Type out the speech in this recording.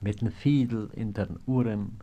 mit den Fiedel in den Uhren